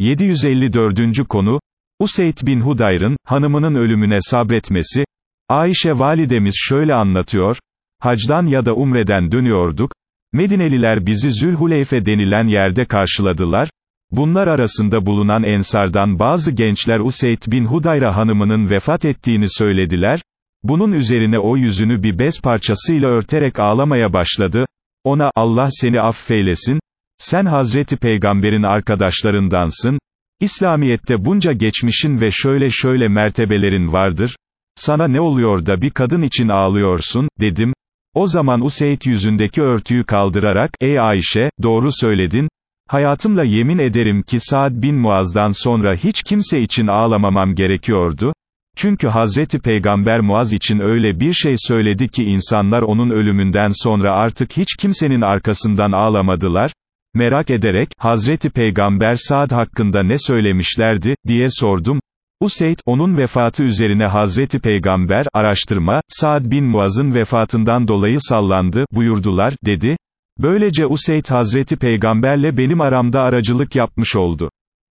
754. konu, Useyd bin Hudayr'ın, hanımının ölümüne sabretmesi, Ayşe validemiz şöyle anlatıyor, hacdan ya da umreden dönüyorduk, Medineliler bizi Zülhuleyfe denilen yerde karşıladılar, bunlar arasında bulunan ensardan bazı gençler Useyd bin Hudayra hanımının vefat ettiğini söylediler, bunun üzerine o yüzünü bir bez parçasıyla örterek ağlamaya başladı, ona, Allah seni affeylesin, sen Hazreti Peygamber'in arkadaşlarındansın, İslamiyet'te bunca geçmişin ve şöyle şöyle mertebelerin vardır, sana ne oluyor da bir kadın için ağlıyorsun, dedim, o zaman Useyd yüzündeki örtüyü kaldırarak, ey Ayşe, doğru söyledin, hayatımla yemin ederim ki Saad bin Muaz'dan sonra hiç kimse için ağlamamam gerekiyordu, çünkü Hazreti Peygamber Muaz için öyle bir şey söyledi ki insanlar onun ölümünden sonra artık hiç kimsenin arkasından ağlamadılar, merak ederek, Hazreti Peygamber Saad hakkında ne söylemişlerdi, diye sordum, Useyd, onun vefatı üzerine Hazreti Peygamber, araştırma, Saad bin Muaz'ın vefatından dolayı sallandı, buyurdular, dedi, böylece Useyd Hazreti Peygamberle benim aramda aracılık yapmış oldu.